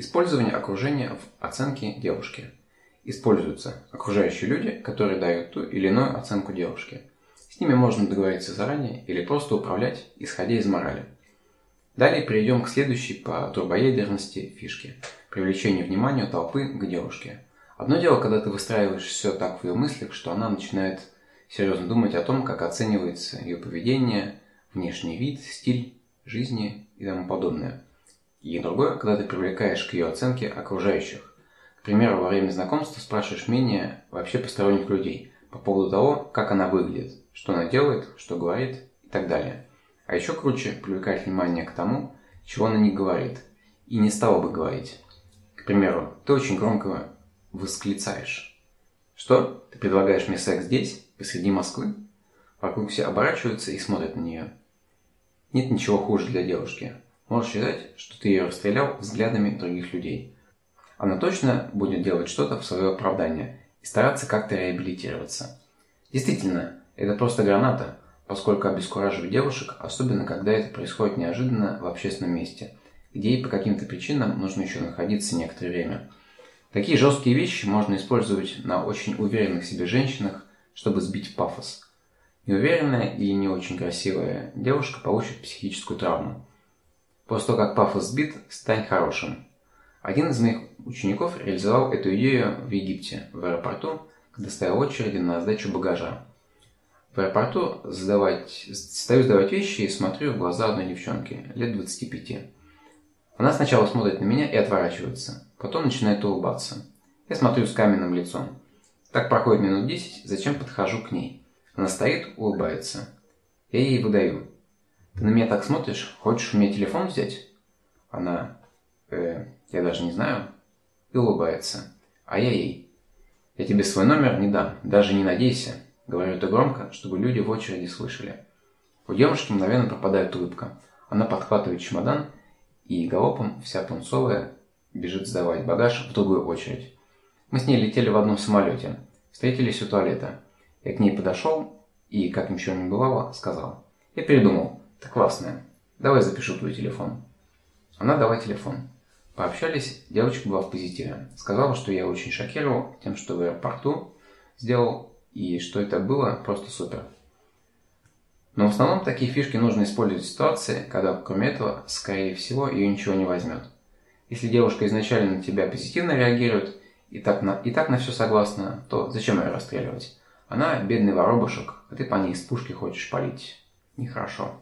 Использование окружения в оценке девушки. Используются окружающие люди, которые дают ту или иную оценку девушке. С ними можно договориться заранее или просто управлять, исходя из морали. Далее перейдем к следующей по турбоядерности фишке – привлечению внимания толпы к девушке. Одно дело, когда ты выстраиваешь все так в ее мыслях, что она начинает серьезно думать о том, как оценивается ее поведение, внешний вид, стиль жизни и тому подобное. И другое, когда ты привлекаешь к ее оценке окружающих. К примеру, во время знакомства спрашиваешь мнение вообще посторонних людей по поводу того, как она выглядит, что она делает, что говорит и так далее. А еще круче привлекать внимание к тому, чего она не говорит и не стала бы говорить. К примеру, ты очень громко восклицаешь. Что? Ты предлагаешь мне секс здесь, посреди Москвы? Вокруг все оборачиваются и смотрят на нее. Нет ничего хуже для девушки. Можешь считать, что ты ее расстрелял взглядами других людей. Она точно будет делать что-то в свое оправдание и стараться как-то реабилитироваться. Действительно, это просто граната – поскольку обескураживает девушек, особенно когда это происходит неожиданно в общественном месте, где ей по каким-то причинам нужно еще находиться некоторое время. Такие жесткие вещи можно использовать на очень уверенных себе женщинах, чтобы сбить пафос. Неуверенная или не очень красивая девушка получит психическую травму. После того, как пафос сбит, стань хорошим. Один из моих учеников реализовал эту идею в Египте, в аэропорту, когда стоял очереди на сдачу багажа. В аэропорту сдавать, стою сдавать вещи и смотрю в глаза одной девчонки, лет 25. Она сначала смотрит на меня и отворачивается, потом начинает улыбаться. Я смотрю с каменным лицом. Так проходит минут 10, зачем подхожу к ней. Она стоит, улыбается. Я ей выдаю. На меня так смотришь? Хочешь у меня телефон взять? Она, э, я даже не знаю. И улыбается. А я ей. Я тебе свой номер не дам, даже не надейся. Говорю это громко, чтобы люди в очереди слышали. У девушки мгновенно пропадает улыбка. Она подхватывает чемодан и галопом, вся пунцовая, бежит сдавать багаж в другую очередь. Мы с ней летели в одном самолете. Встретились у туалета. Я к ней подошел и, как ничего не бывало, сказал. Я передумал. Ты классная. Давай запишу твой телефон. Она дала телефон. Пообщались, девочка была в позитиве. Сказала, что я очень шокировал тем, что в аэропорту сделал и что это было просто супер. Но в основном такие фишки нужно использовать в ситуации, когда кроме этого, скорее всего, ее ничего не возьмет. Если девушка изначально на тебя позитивно реагирует и так на, и так на все согласна, то зачем ее расстреливать? Она бедный воробушек, а ты по ней из пушки хочешь палить. Нехорошо.